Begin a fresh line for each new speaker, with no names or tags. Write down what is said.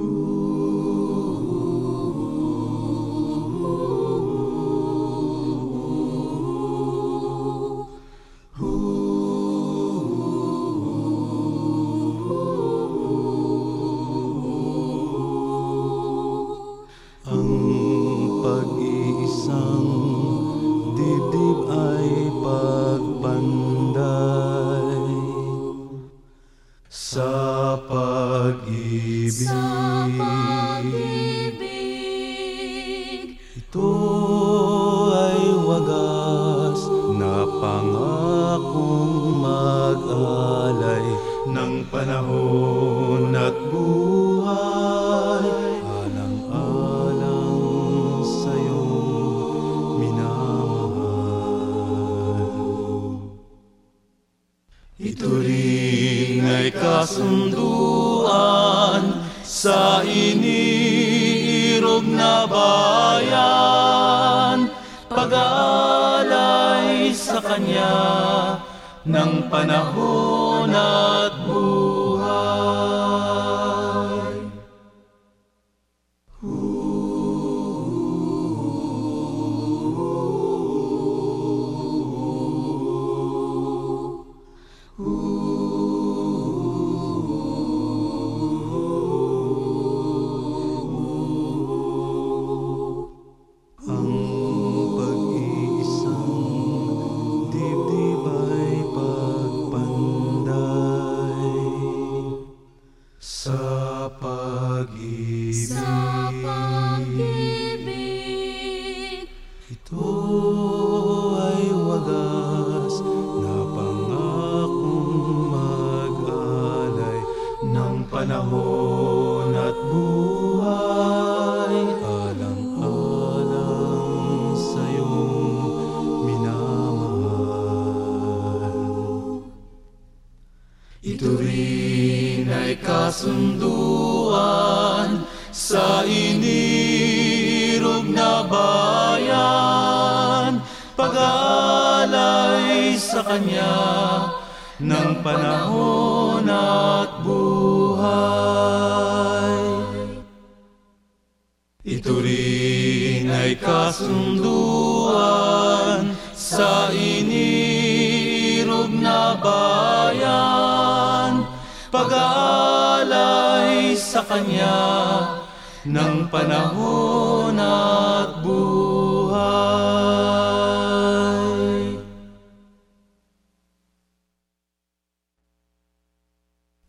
Ooh. Pag-ibig Ito ay wagas na pangakong mag-alay ng panahon at buhay Ito rin ay kasunduan sa iniirog na bayan Pag-aalay sa Kanya ng panahon at sa pag-ibig Ito ay wagas na pangakong mag-alay panahon at buhay alang-alang sa iyong minamahal. Ito rin ay kasunduan sa inirog na bayan Pag-alay sa Kanya ng panahon at buhay. Ito rin ay kasunduan sa inirog na bayan Pag-aalay sa Kanya ng panahon buhay